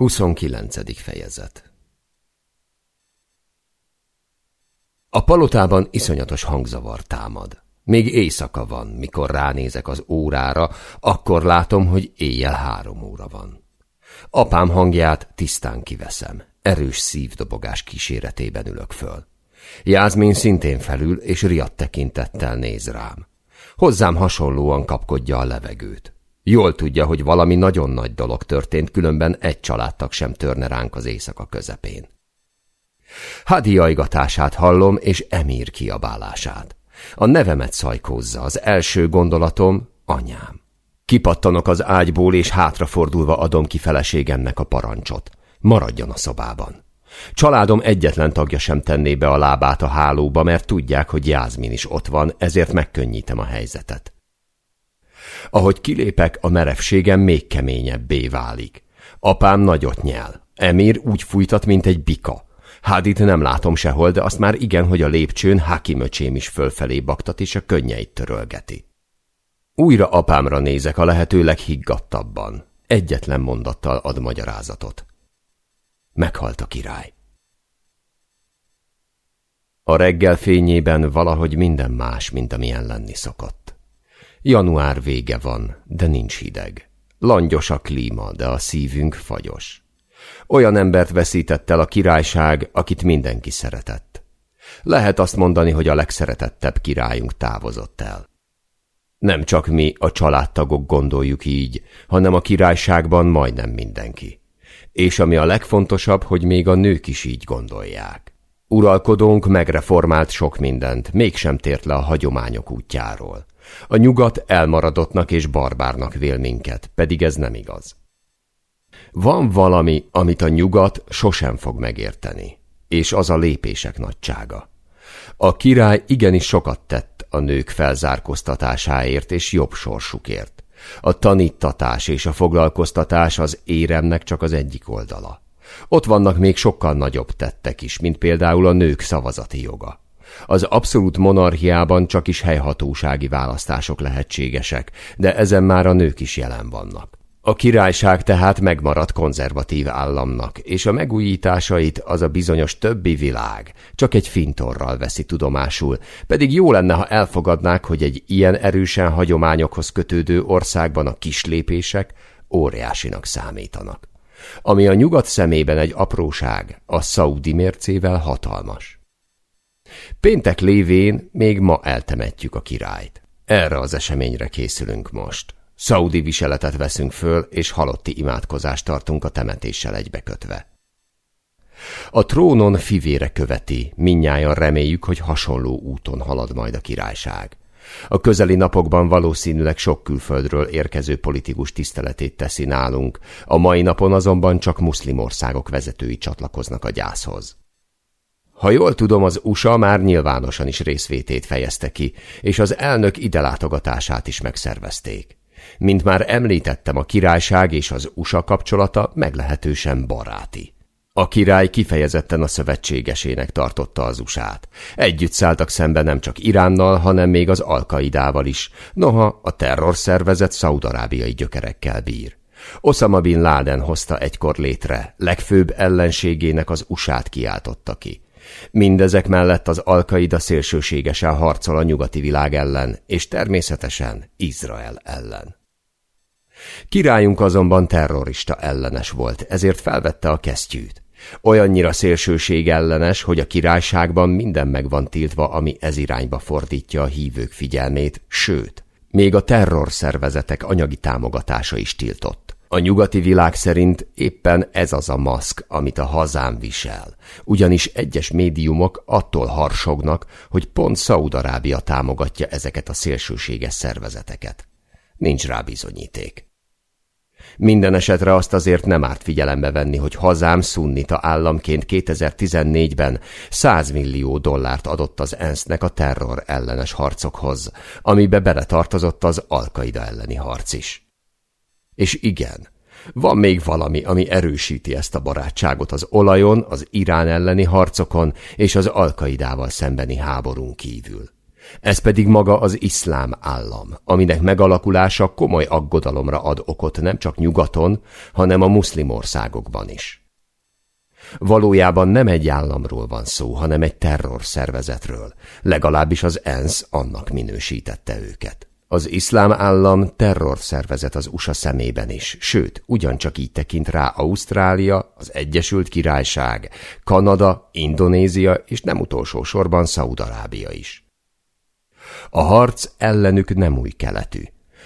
29. fejezet A palotában iszonyatos hangzavar támad. Még éjszaka van, mikor ránézek az órára, akkor látom, hogy éjjel három óra van. Apám hangját tisztán kiveszem. Erős szívdobogás kíséretében ülök föl. Jászmin szintén felül, és riadt tekintettel néz rám. Hozzám hasonlóan kapkodja a levegőt. Jól tudja, hogy valami nagyon nagy dolog történt, különben egy családtag sem törne ránk az éjszaka közepén. Hadi ajgatását hallom, és Emír kiabálását. A nevemet szajkózza, az első gondolatom anyám. Kipattanok az ágyból, és hátrafordulva adom ki feleségemnek a parancsot. Maradjon a szobában. Családom egyetlen tagja sem tenné be a lábát a hálóba, mert tudják, hogy Jászmin is ott van, ezért megkönnyítem a helyzetet. Ahogy kilépek, a merevségem még keményebbé válik. Apám nagyot nyel. Emir úgy fújtat, mint egy bika. Hádit nem látom sehol, de azt már igen, hogy a lépcsőn Hakimöcsém is fölfelé baktat, és a könnyeit törölgeti. Újra apámra nézek a lehető leghiggadtabban. Egyetlen mondattal ad magyarázatot. Meghalt a király. A reggel fényében valahogy minden más, mint amilyen lenni szokott. Január vége van, de nincs hideg. Langyos a klíma, de a szívünk fagyos. Olyan embert veszített el a királyság, akit mindenki szeretett. Lehet azt mondani, hogy a legszeretettebb királyunk távozott el. Nem csak mi, a családtagok gondoljuk így, hanem a királyságban majdnem mindenki. És ami a legfontosabb, hogy még a nők is így gondolják. Uralkodónk megreformált sok mindent, mégsem tért le a hagyományok útjáról. A nyugat elmaradottnak és barbárnak vél minket, pedig ez nem igaz. Van valami, amit a nyugat sosem fog megérteni, és az a lépések nagysága. A király igenis sokat tett a nők felzárkóztatásáért és jobb sorsukért. A tanítatás és a foglalkoztatás az éremnek csak az egyik oldala. Ott vannak még sokkal nagyobb tettek is, mint például a nők szavazati joga. Az abszolút monarchiában csak is helyhatósági választások lehetségesek, de ezen már a nők is jelen vannak. A királyság tehát megmaradt konzervatív államnak, és a megújításait az a bizonyos többi világ csak egy fintorral veszi tudomásul, pedig jó lenne, ha elfogadnák, hogy egy ilyen erősen hagyományokhoz kötődő országban a kislépések óriásinak számítanak. Ami a nyugat szemében egy apróság, a szaudi mércével hatalmas. Péntek lévén még ma eltemetjük a királyt. Erre az eseményre készülünk most. Szaudi viseletet veszünk föl, és halotti imádkozást tartunk a temetéssel egybekötve. A trónon fivére követi, minnyáján reméljük, hogy hasonló úton halad majd a királyság. A közeli napokban valószínűleg sok külföldről érkező politikus tiszteletét teszi nálunk, a mai napon azonban csak muszlim országok vezetői csatlakoznak a gyászhoz. Ha jól tudom, az USA már nyilvánosan is részvétét fejezte ki, és az elnök ide látogatását is megszervezték. Mint már említettem, a királyság és az USA kapcsolata meglehetősen baráti. A király kifejezetten a szövetségesének tartotta az USA-t. Együtt szálltak szembe nem csak Iránnal, hanem még az Alkaidával is, noha a terrorszervezet szaudarábiai gyökerekkel bír. Osama Bin Laden hozta egykor létre, legfőbb ellenségének az USA-t kiáltotta ki. Mindezek mellett az Alkaida szélsőségesen harcol a nyugati világ ellen, és természetesen Izrael ellen. Királyunk azonban terrorista ellenes volt, ezért felvette a kesztyűt. Olyannyira szélsőség ellenes, hogy a királyságban minden meg van tiltva, ami ez irányba fordítja a hívők figyelmét, sőt, még a terrorszervezetek anyagi támogatása is tiltott. A nyugati világ szerint éppen ez az a maszk, amit a hazám visel, ugyanis egyes médiumok attól harsognak, hogy pont Szaudarábia támogatja ezeket a szélsőséges szervezeteket. Nincs rá bizonyíték. Minden esetre azt azért nem árt figyelembe venni, hogy hazám szunnita államként 2014-ben 100 millió dollárt adott az ENSZ-nek a terror ellenes harcokhoz, amibe beletartozott az Alkaida elleni harc is. És igen, van még valami, ami erősíti ezt a barátságot az olajon, az Irán elleni harcokon és az Alkaidával szembeni háborún kívül. Ez pedig maga az iszlám állam, aminek megalakulása komoly aggodalomra ad okot nem csak nyugaton, hanem a muszlim országokban is. Valójában nem egy államról van szó, hanem egy terrorszervezetről, legalábbis az ENSZ annak minősítette őket. Az iszlám állam terrorszervezet az USA szemében is, sőt, ugyancsak így tekint rá Ausztrália, az Egyesült Királyság, Kanada, Indonézia és nem utolsó sorban Szaudarábia is. A harc ellenük nem új keletű.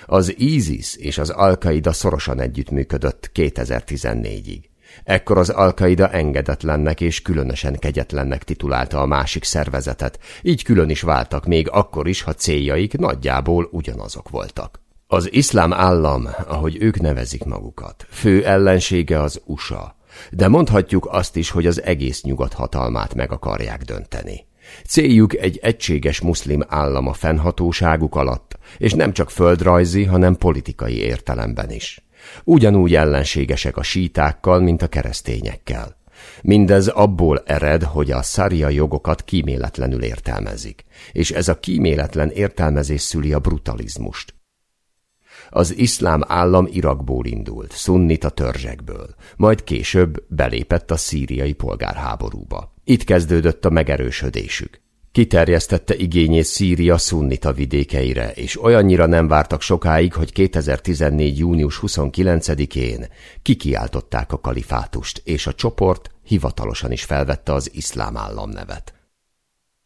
Az ISIS és az Al-Qaida szorosan együttműködött 2014-ig. Ekkor az Al-Qaida engedetlennek és különösen kegyetlennek titulálta a másik szervezetet, így külön is váltak még akkor is, ha céljaik nagyjából ugyanazok voltak. Az iszlám állam, ahogy ők nevezik magukat, fő ellensége az USA, de mondhatjuk azt is, hogy az egész nyugat hatalmát meg akarják dönteni. Céljuk egy egységes muszlim állam a fennhatóságuk alatt, és nem csak földrajzi, hanem politikai értelemben is. Ugyanúgy ellenségesek a sítákkal, mint a keresztényekkel. Mindez abból ered, hogy a szaria jogokat kíméletlenül értelmezik, és ez a kíméletlen értelmezés szüli a brutalizmust. Az iszlám állam Irakból indult, szunnita törzsekből, majd később belépett a szíriai polgárháborúba. Itt kezdődött a megerősödésük. Kiterjesztette igényét Szíria szunnita vidékeire, és olyannyira nem vártak sokáig, hogy 2014. június 29-én kikiáltották a kalifátust, és a csoport hivatalosan is felvette az iszlám állam nevet.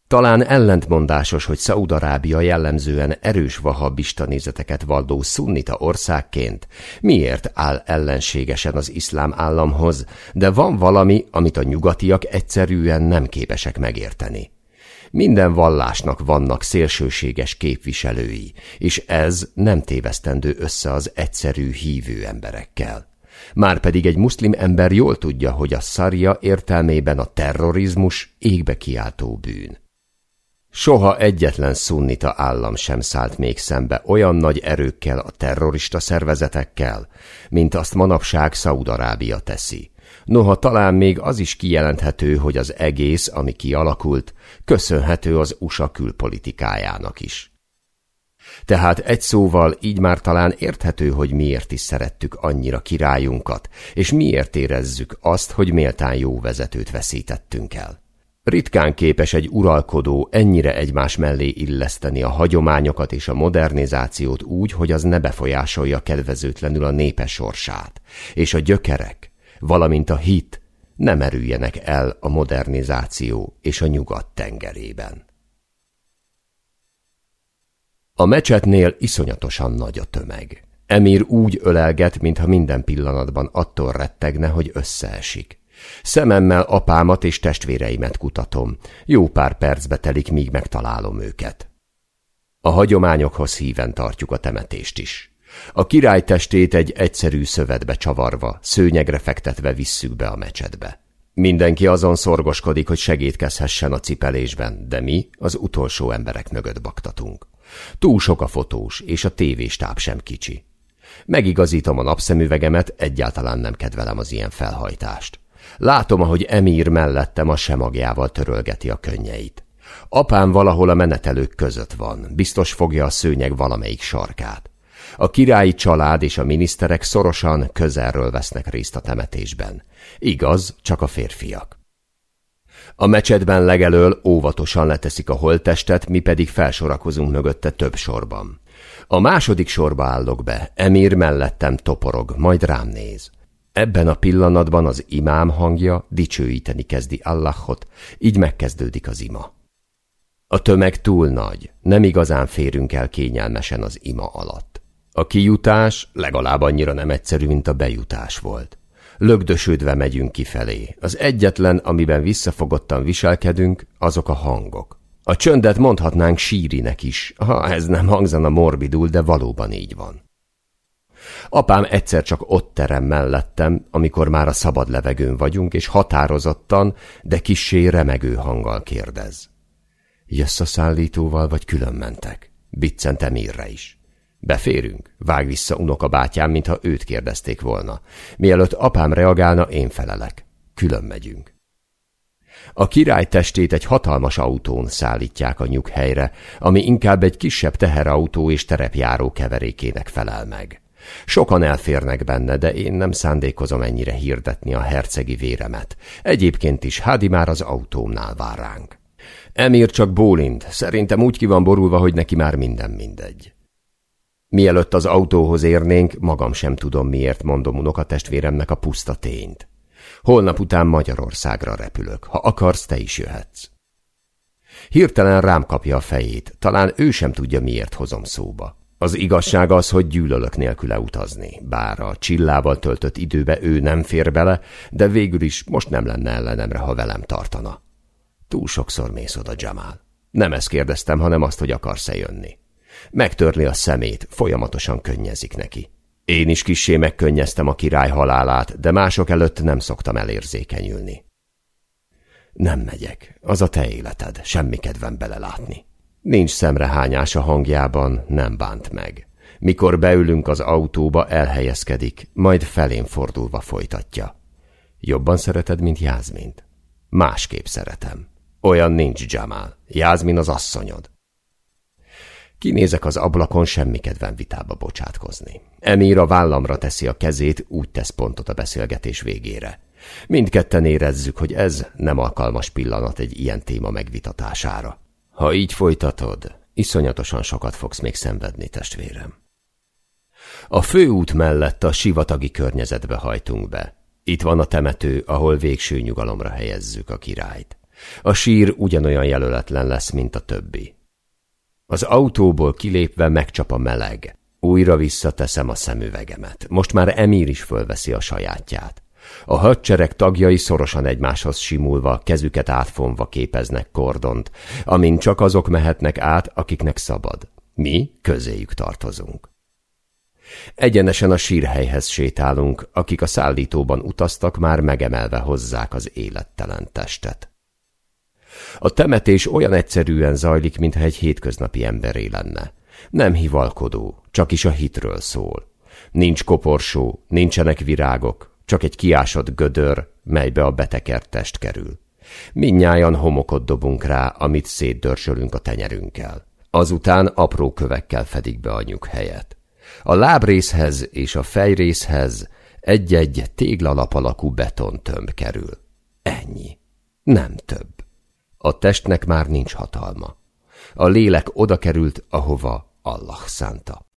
Talán ellentmondásos, hogy Szaúd-Arábia jellemzően erős vahabista nézeteket valló szunnita országként miért áll ellenségesen az iszlám államhoz, de van valami, amit a nyugatiak egyszerűen nem képesek megérteni. Minden vallásnak vannak szélsőséges képviselői, és ez nem tévesztendő össze az egyszerű hívő emberekkel. Márpedig egy muszlim ember jól tudja, hogy a szarja értelmében a terrorizmus égbe kiáltó bűn. Soha egyetlen szunnita állam sem szállt még szembe olyan nagy erőkkel a terrorista szervezetekkel, mint azt manapság Szaudarábia teszi. Noha talán még az is kijelenthető, hogy az egész, ami kialakult, köszönhető az USA külpolitikájának is. Tehát egy szóval így már talán érthető, hogy miért is szerettük annyira királyunkat, és miért érezzük azt, hogy méltán jó vezetőt veszítettünk el. Ritkán képes egy uralkodó ennyire egymás mellé illeszteni a hagyományokat és a modernizációt úgy, hogy az ne befolyásolja kedvezőtlenül a népe sorsát, és a gyökerek, valamint a hit nem merüljenek el a modernizáció és a nyugat tengerében. A mecsetnél iszonyatosan nagy a tömeg. Emír úgy ölelget, mintha minden pillanatban attól rettegne, hogy összeesik. Szememmel apámat és testvéreimet kutatom. Jó pár percbe telik, míg megtalálom őket. A hagyományokhoz híven tartjuk a temetést is. A király testét egy egyszerű szövetbe csavarva, szőnyegre fektetve visszük be a mecsetbe. Mindenki azon szorgoskodik, hogy segítkezhessen a cipelésben, de mi az utolsó emberek mögött baktatunk. Túl sok a fotós, és a tévéstáb sem kicsi. Megigazítom a napszemüvegemet, egyáltalán nem kedvelem az ilyen felhajtást. Látom, ahogy Emír mellettem a semagjával törölgeti a könnyeit. Apám valahol a menetelők között van, biztos fogja a szőnyeg valamelyik sarkát. A királyi család és a miniszterek szorosan közelről vesznek részt a temetésben. Igaz, csak a férfiak. A mecsetben legelől óvatosan leteszik a holttestet, mi pedig felsorakozunk mögötte több sorban. A második sorba állok be, Emír mellettem toporog, majd rám néz. Ebben a pillanatban az imám hangja dicsőíteni kezdi Allahot, így megkezdődik az ima. A tömeg túl nagy, nem igazán férünk el kényelmesen az ima alatt. A kijutás legalább annyira nem egyszerű, mint a bejutás volt. Lögdösödve megyünk kifelé. Az egyetlen, amiben visszafogottan viselkedünk, azok a hangok. A csöndet mondhatnánk sírinek is, ha ez nem hangzana morbidul, de valóban így van. Apám egyszer csak ott terem mellettem, amikor már a szabad levegőn vagyunk, és határozottan, de kissé remegő hanggal kérdez. Jössz a szállítóval, vagy külön mentek? Biccentem írre is. Beférünk? Vág vissza unoka bátyám, mintha őt kérdezték volna. Mielőtt apám reagálna, én felelek. Külön megyünk. A király testét egy hatalmas autón szállítják a nyughelyre, ami inkább egy kisebb teherautó és terepjáró keverékének felel meg. Sokan elférnek benne, de én nem szándékozom ennyire hirdetni a hercegi véremet. Egyébként is Hádi már az autómnál vár ránk. Emír csak bólint, szerintem úgy ki van borulva, hogy neki már minden mindegy. Mielőtt az autóhoz érnénk, magam sem tudom miért mondom unokatestvéremnek a puszta tényt. Holnap után Magyarországra repülök. Ha akarsz, te is jöhetsz. Hirtelen rám kapja a fejét, talán ő sem tudja, miért hozom szóba. Az igazság az, hogy gyűlölök nélküle utazni, bár a csillával töltött időbe ő nem fér bele, de végül is most nem lenne ellenemre, ha velem tartana. Túl sokszor mész oda, Jamal. Nem ezt kérdeztem, hanem azt, hogy akarsz-e jönni. Megtörli a szemét, folyamatosan könnyezik neki. Én is kissé megkönnyeztem a király halálát, de mások előtt nem szoktam elérzékenyülni. Nem megyek, az a te életed, semmi kedvem belelátni. Nincs szemrehányás a hangjában, nem bánt meg. Mikor beülünk az autóba, elhelyezkedik, majd felén fordulva folytatja. Jobban szereted, mint Jázmint? Másképp szeretem. Olyan nincs, Jamal. Jázmin az asszonyod. Kinézek az ablakon, semmi kedvem vitába bocsátkozni. Emír a vállamra teszi a kezét, úgy tesz pontot a beszélgetés végére. Mindketten érezzük, hogy ez nem alkalmas pillanat egy ilyen téma megvitatására. Ha így folytatod, iszonyatosan sokat fogsz még szenvedni, testvérem. A főút mellett a sivatagi környezetbe hajtunk be. Itt van a temető, ahol végső nyugalomra helyezzük a királyt. A sír ugyanolyan jelöletlen lesz, mint a többi. Az autóból kilépve megcsap a meleg. Újra visszateszem a szemüvegemet. Most már Emír is fölveszi a sajátját. A hadsereg tagjai szorosan egymáshoz simulva, kezüket átfonva képeznek kordont, amin csak azok mehetnek át, akiknek szabad. Mi közéjük tartozunk. Egyenesen a sírhelyhez sétálunk, akik a szállítóban utaztak, már megemelve hozzák az élettelen testet. A temetés olyan egyszerűen zajlik, mintha egy hétköznapi emberé lenne. Nem hivalkodó, csak is a hitről szól. Nincs koporsó, nincsenek virágok, csak egy kiásott gödör, melybe a betekert test kerül. Minnyájan homokot dobunk rá, amit szétdörsölünk a tenyerünkkel. Azután apró kövekkel fedik be a nyughelyet. A lábrészhez és a fejrészhez egy-egy téglalap alakú betontömb kerül. Ennyi. Nem több. A testnek már nincs hatalma. A lélek oda került, ahova Allah szánta.